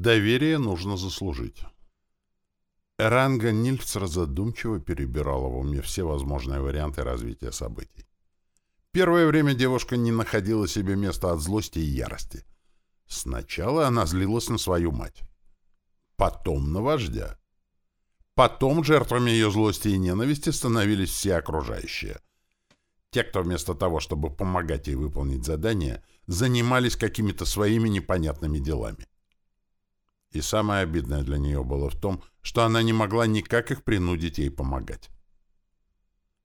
Доверие нужно заслужить. Ранга Нильфцер задумчиво перебирала в уме все возможные варианты развития событий. Первое время девушка не находила себе места от злости и ярости. Сначала она злилась на свою мать. Потом на вождя. Потом жертвами ее злости и ненависти становились все окружающие. Те, кто вместо того, чтобы помогать ей выполнить задание, занимались какими-то своими непонятными делами. И самое обидное для нее было в том, что она не могла никак их принудить ей помогать.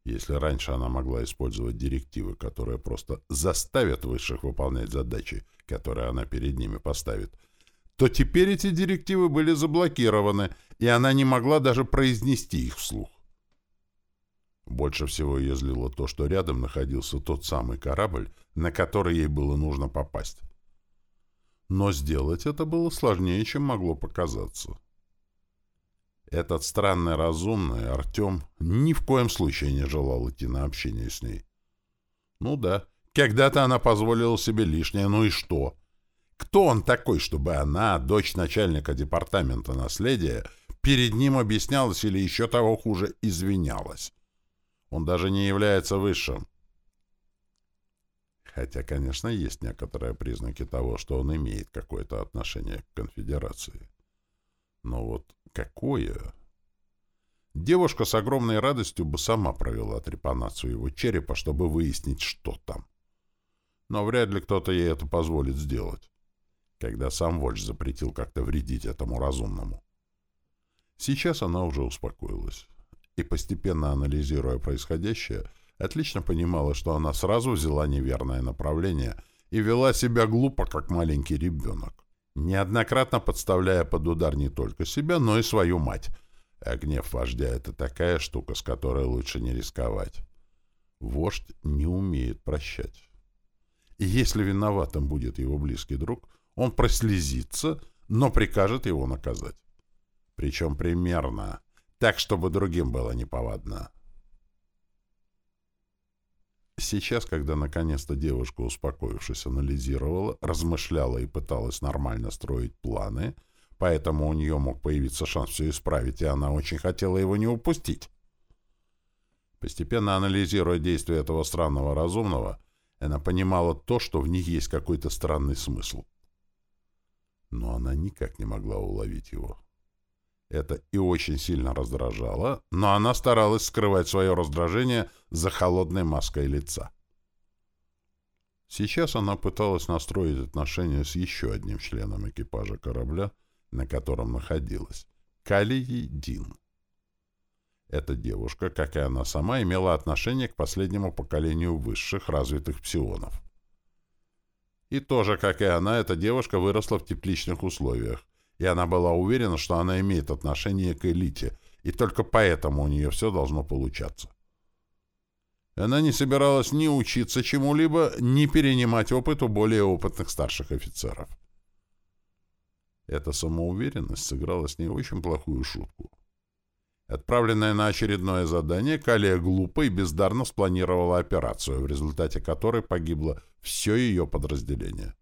Если раньше она могла использовать директивы, которые просто заставят высших выполнять задачи, которые она перед ними поставит, то теперь эти директивы были заблокированы, и она не могла даже произнести их вслух. Больше всего ее злило то, что рядом находился тот самый корабль, на который ей было нужно попасть. Но сделать это было сложнее, чем могло показаться. Этот странный разумный Артем ни в коем случае не желал идти на общение с ней. Ну да, когда-то она позволила себе лишнее, ну и что? Кто он такой, чтобы она, дочь начальника департамента наследия, перед ним объяснялась или еще того хуже, извинялась? Он даже не является высшим. Хотя, конечно, есть некоторые признаки того, что он имеет какое-то отношение к конфедерации. Но вот какое? Девушка с огромной радостью бы сама провела трепанацию его черепа, чтобы выяснить, что там. Но вряд ли кто-то ей это позволит сделать, когда сам вождь запретил как-то вредить этому разумному. Сейчас она уже успокоилась и, постепенно анализируя происходящее, отлично понимала, что она сразу взяла неверное направление и вела себя глупо, как маленький ребенок, неоднократно подставляя под удар не только себя, но и свою мать. А гнев вождя — это такая штука, с которой лучше не рисковать. Вождь не умеет прощать. И если виноватым будет его близкий друг, он прослезится, но прикажет его наказать. Причем примерно, так, чтобы другим было неповадно. Сейчас, когда наконец-то девушка, успокоившись, анализировала, размышляла и пыталась нормально строить планы, поэтому у нее мог появиться шанс все исправить, и она очень хотела его не упустить. Постепенно анализируя действия этого странного разумного, она понимала то, что в них есть какой-то странный смысл. Но она никак не могла уловить его. Это и очень сильно раздражало, но она старалась скрывать свое раздражение за холодной маской лица. Сейчас она пыталась настроить отношения с еще одним членом экипажа корабля, на котором находилась, Калией Дин. Эта девушка, как и она сама, имела отношение к последнему поколению высших развитых псионов. И тоже, как и она, эта девушка выросла в тепличных условиях, и она была уверена, что она имеет отношение к элите, и только поэтому у нее все должно получаться. Она не собиралась ни учиться чему-либо, ни перенимать опыт у более опытных старших офицеров. Эта самоуверенность сыграла с ней очень плохую шутку. Отправленная на очередное задание, Калия глупо и бездарно спланировала операцию, в результате которой погибло все ее подразделение.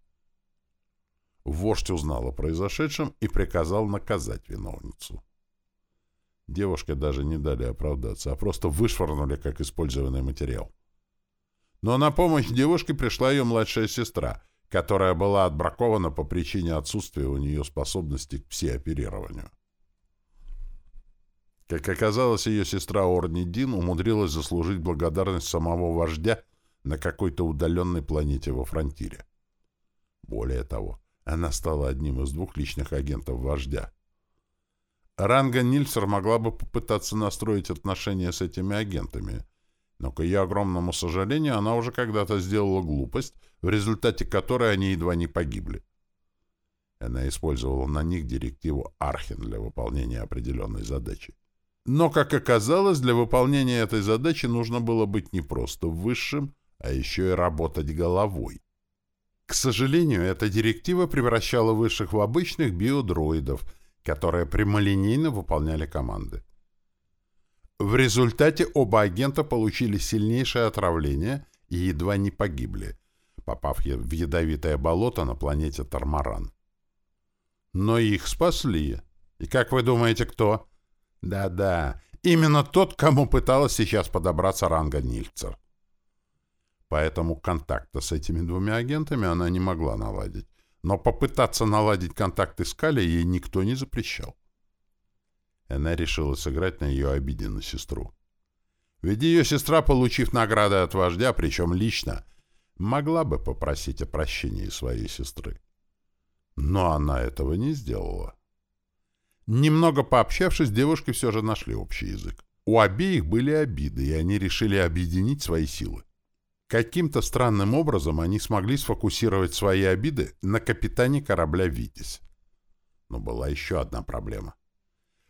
Вождь узнал о произошедшем и приказал наказать виновницу. Девушке даже не дали оправдаться, а просто вышвырнули как использованный материал. Но на помощь девушке пришла ее младшая сестра, которая была отбракована по причине отсутствия у нее способности к псиоперированию. Как оказалось, ее сестра Орни Дин умудрилась заслужить благодарность самого вождя на какой-то удаленной планете во фронтире. Более того, она стала одним из двух личных агентов вождя. Ранга Нильсер могла бы попытаться настроить отношения с этими агентами, но, к ее огромному сожалению, она уже когда-то сделала глупость, в результате которой они едва не погибли. Она использовала на них директиву Архен для выполнения определенной задачи. Но, как оказалось, для выполнения этой задачи нужно было быть не просто высшим, а еще и работать головой. К сожалению, эта директива превращала высших в обычных биодроидов, которые прямолинейно выполняли команды. В результате оба агента получили сильнейшее отравление и едва не погибли, попав в ядовитое болото на планете Тармаран. Но их спасли. И как вы думаете, кто? Да-да, именно тот, кому пыталась сейчас подобраться ранга Нильцер. Поэтому контакта с этими двумя агентами она не могла наладить. Но попытаться наладить контакты с Кали ей никто не запрещал. Она решила сыграть на ее обиде на сестру. Ведь ее сестра, получив награды от вождя, причем лично, могла бы попросить о прощении своей сестры. Но она этого не сделала. Немного пообщавшись, девушки все же нашли общий язык. У обеих были обиды, и они решили объединить свои силы. Каким-то странным образом они смогли сфокусировать свои обиды на капитане корабля «Витязь». Но была еще одна проблема.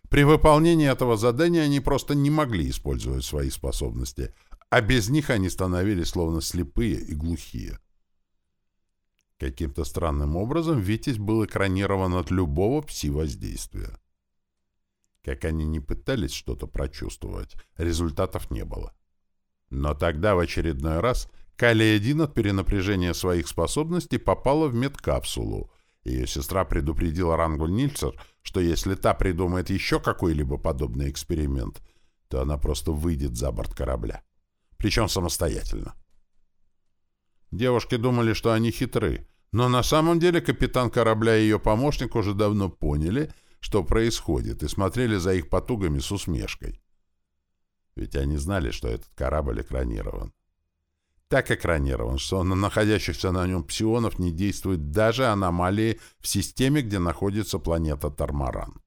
При выполнении этого задания они просто не могли использовать свои способности, а без них они становились словно слепые и глухие. Каким-то странным образом Витязь был экранирован от любого пси-воздействия. Как они не пытались что-то прочувствовать, результатов не было. Но тогда в очередной раз Калия-1 от перенапряжения своих способностей попала в медкапсулу. Ее сестра предупредила Рангуль Нильцер, что если та придумает еще какой-либо подобный эксперимент, то она просто выйдет за борт корабля. Причем самостоятельно. Девушки думали, что они хитры, но на самом деле капитан корабля и ее помощник уже давно поняли, что происходит, и смотрели за их потугами с усмешкой. Ведь они знали, что этот корабль экранирован. Так экранирован, что на находящихся на нем псионов не действуют даже аномалии в системе, где находится планета Тармаран.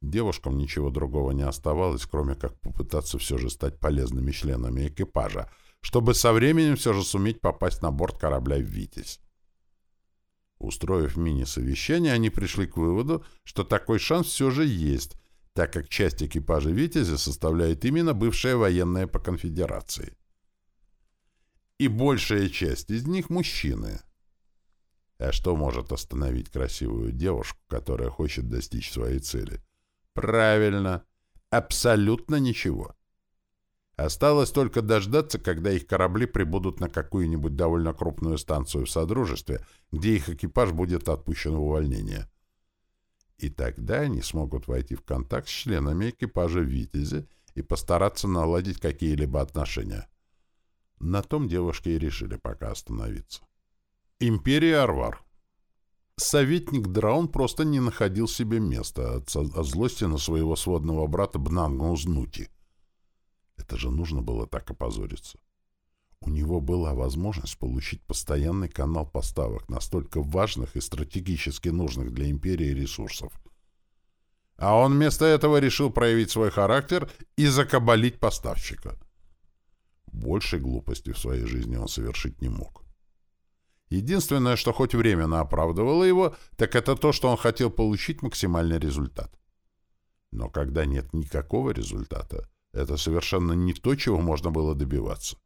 Девушкам ничего другого не оставалось, кроме как попытаться все же стать полезными членами экипажа, чтобы со временем все же суметь попасть на борт корабля «Витязь». Устроив мини-совещание, они пришли к выводу, что такой шанс все же есть, так как часть экипажа «Витязя» составляет именно бывшая военная по конфедерации. И большая часть из них – мужчины. А что может остановить красивую девушку, которая хочет достичь своей цели? Правильно, абсолютно ничего. Осталось только дождаться, когда их корабли прибудут на какую-нибудь довольно крупную станцию в Содружестве, где их экипаж будет отпущен в увольнение. И тогда они смогут войти в контакт с членами экипажа «Витязя» и постараться наладить какие-либо отношения. На том девушки и решили пока остановиться. Империя Арвар Советник Драун просто не находил себе места от, от злости на своего сводного брата Бнанга Узнути — это же нужно было так опозориться. У него была возможность получить постоянный канал поставок настолько важных и стратегически нужных для империи ресурсов. А он вместо этого решил проявить свой характер и закабалить поставщика. Большей глупости в своей жизни он совершить не мог. Единственное, что хоть временно оправдывало его, так это то, что он хотел получить максимальный результат. Но когда нет никакого результата, это совершенно не то, чего можно было добиваться.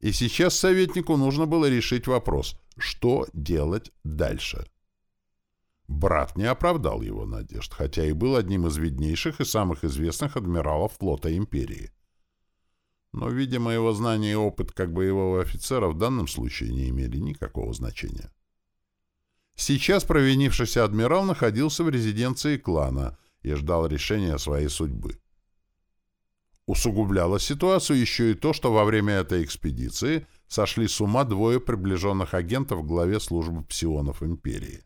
И сейчас советнику нужно было решить вопрос, что делать дальше. Брат не оправдал его надежд, хотя и был одним из виднейших и самых известных адмиралов флота империи. Но, видимо, его знания и опыт как боевого офицера в данном случае не имели никакого значения. Сейчас провинившийся адмирал находился в резиденции клана и ждал решения своей судьбы. Усугубляло ситуацию еще и то, что во время этой экспедиции сошли с ума двое приближенных агентов главе службы псионов империи.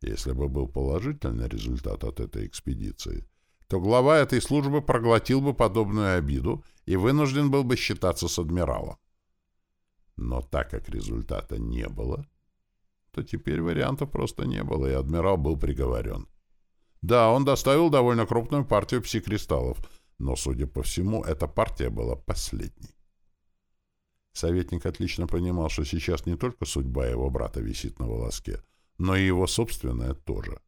Если бы был положительный результат от этой экспедиции, то глава этой службы проглотил бы подобную обиду и вынужден был бы считаться с адмиралом. Но так как результата не было, то теперь вариантов просто не было, и адмирал был приговорен. Да, он доставил довольно крупную партию псикристаллов — но, судя по всему, эта партия была последней. Советник отлично понимал, что сейчас не только судьба его брата висит на волоске, но и его собственная тоже.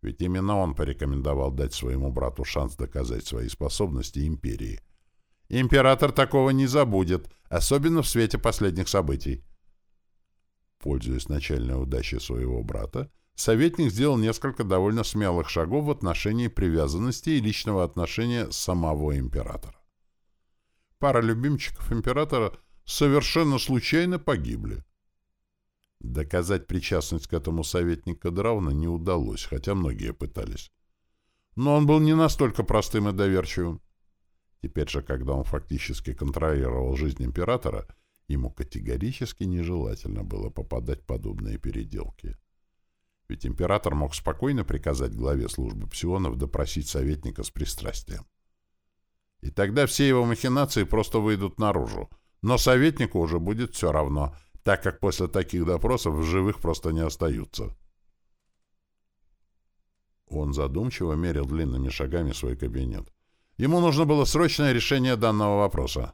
Ведь именно он порекомендовал дать своему брату шанс доказать свои способности империи. Император такого не забудет, особенно в свете последних событий. Пользуясь начальной удачей своего брата, советник сделал несколько довольно смелых шагов в отношении привязанности и личного отношения самого императора. Пара любимчиков императора совершенно случайно погибли. Доказать причастность к этому советника Драуна не удалось, хотя многие пытались. Но он был не настолько простым и доверчивым. Теперь же, когда он фактически контролировал жизнь императора, ему категорически нежелательно было попадать в подобные переделки. Ведь император мог спокойно приказать главе службы псионов допросить советника с пристрастием. И тогда все его махинации просто выйдут наружу, но советнику уже будет все равно, так как после таких допросов в живых просто не остаются. Он задумчиво мерил длинными шагами свой кабинет. Ему нужно было срочное решение данного вопроса.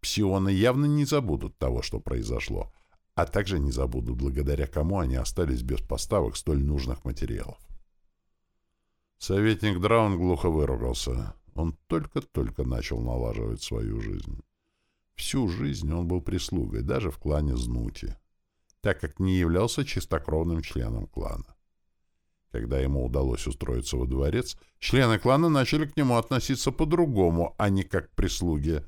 Псионы явно не забудут того, что произошло, а также не забудут, благодаря кому они остались без поставок столь нужных материалов. Советник Драун глухо выругался. Он только-только начал налаживать свою жизнь. Всю жизнь он был прислугой, даже в клане Знути, так как не являлся чистокровным членом клана. Когда ему удалось устроиться во дворец, члены клана начали к нему относиться по-другому, а не как к прислуге.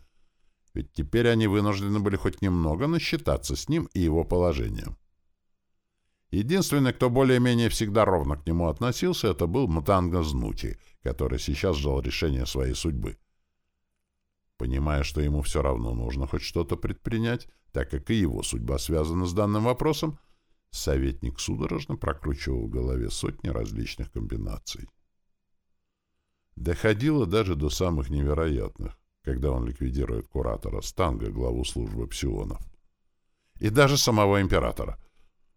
Ведь теперь они вынуждены были хоть немного насчитаться с ним и его положением. Единственный, кто более-менее всегда ровно к нему относился, это был Мтанга Знути, который сейчас ждал решения своей судьбы. Понимая, что ему все равно нужно хоть что-то предпринять, так как и его судьба связана с данным вопросом, Советник судорожно прокручивал в голове сотни различных комбинаций. Доходило даже до самых невероятных, когда он ликвидирует куратора Станга, главу службы псионов. И даже самого императора.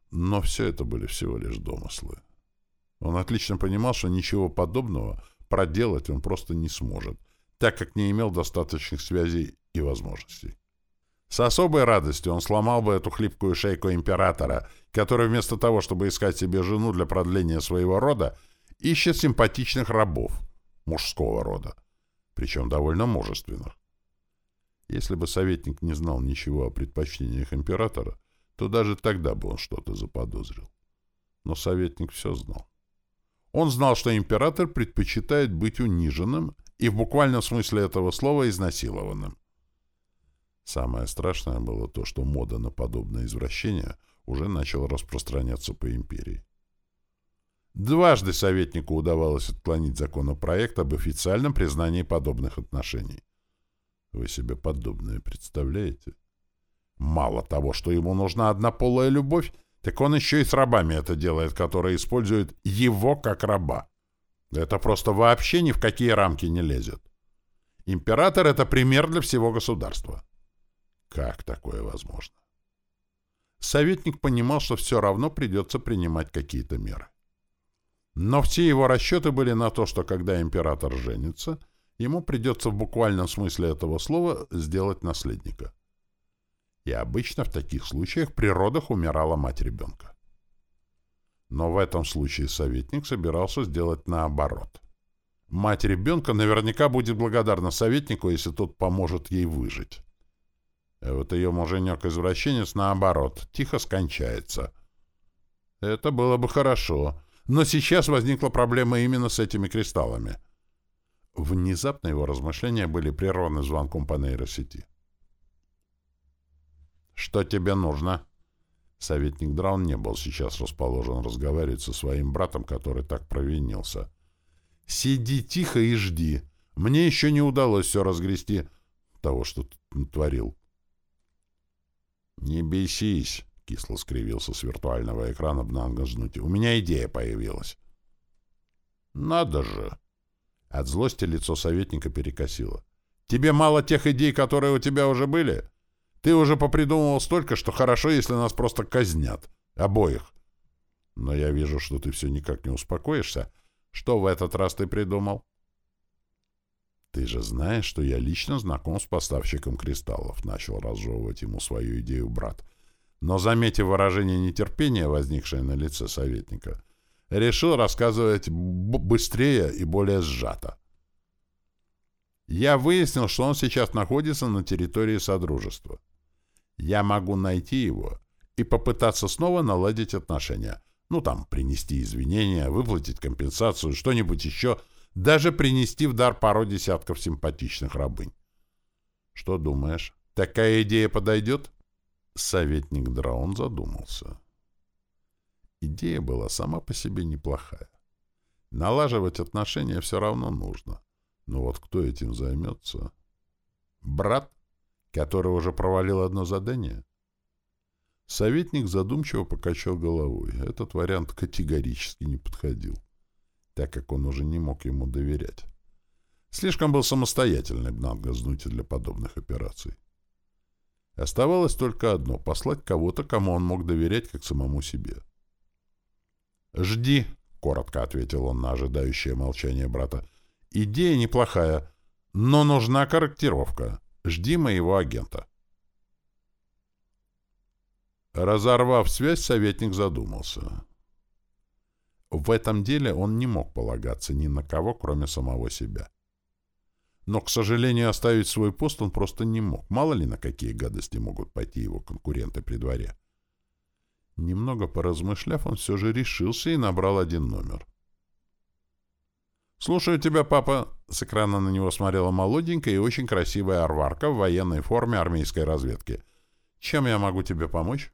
Но все это были всего лишь домыслы. Он отлично понимал, что ничего подобного проделать он просто не сможет, так как не имел достаточных связей и возможностей. С особой радостью он сломал бы эту хлипкую шейку императора, который вместо того, чтобы искать себе жену для продления своего рода, ищет симпатичных рабов мужского рода, причем довольно мужественных. Если бы советник не знал ничего о предпочтениях императора, то даже тогда бы он что-то заподозрил. Но советник все знал. Он знал, что император предпочитает быть униженным и в буквальном смысле этого слова изнасилованным. Самое страшное было то, что мода на подобное извращение уже начала распространяться по империи. Дважды советнику удавалось отклонить законопроект об официальном признании подобных отношений. Вы себе подобное представляете? Мало того, что ему нужна однополая любовь, так он еще и с рабами это делает, которые используют его как раба. Это просто вообще ни в какие рамки не лезет. Император — это пример для всего государства. Как такое возможно? Советник понимал, что все равно придется принимать какие-то меры. Но все его расчеты были на то, что когда император женится, ему придется в буквальном смысле этого слова сделать наследника. И обычно в таких случаях при родах умирала мать ребенка. Но в этом случае советник собирался сделать наоборот. Мать ребенка наверняка будет благодарна советнику, если тот поможет ей выжить. А вот ее муженек-извращенец, наоборот, тихо скончается. Это было бы хорошо. Но сейчас возникла проблема именно с этими кристаллами. Внезапно его размышления были прерваны звонком по нейросети. «Что тебе нужно?» Советник Драун не был сейчас расположен разговаривать со своим братом, который так провинился. «Сиди тихо и жди. Мне еще не удалось все разгрести того, что ты творил. «Не бесись», — кисло скривился с виртуального экрана Бнанга Знути. «У меня идея появилась». «Надо же!» От злости лицо советника перекосило. «Тебе мало тех идей, которые у тебя уже были? Ты уже попридумывал столько, что хорошо, если нас просто казнят. Обоих. Но я вижу, что ты все никак не успокоишься. Что в этот раз ты придумал?» «Ты же знаешь, что я лично знаком с поставщиком кристаллов», — начал разжевывать ему свою идею брат. Но, заметив выражение нетерпения, возникшее на лице советника, решил рассказывать быстрее и более сжато. «Я выяснил, что он сейчас находится на территории Содружества. Я могу найти его и попытаться снова наладить отношения. Ну, там, принести извинения, выплатить компенсацию, что-нибудь еще — даже принести в дар пару десятков симпатичных рабынь. Что думаешь, такая идея подойдет? Советник Драун задумался. Идея была сама по себе неплохая. Налаживать отношения все равно нужно. Но вот кто этим займется? Брат, который уже провалил одно задание? Советник задумчиво покачал головой. Этот вариант категорически не подходил, так как он уже не мог ему доверять. Слишком был самостоятельный Бнангазнути для подобных операций. Оставалось только одно — послать кого-то, кому он мог доверять, как самому себе. «Жди», — коротко ответил он на ожидающее молчание брата. «Идея неплохая, но нужна корректировка. Жди моего агента». Разорвав связь, советник задумался. В этом деле он не мог полагаться ни на кого, кроме самого себя. Но, к сожалению, оставить свой пост он просто не мог. Мало ли на какие гадости могут пойти его конкуренты при дворе. Немного поразмышляв, он все же решился и набрал один номер. «Слушаю тебя, папа!» — с экрана на него смотрела молоденькая и очень красивая арварка в военной форме армейской разведки. «Чем я могу тебе помочь?»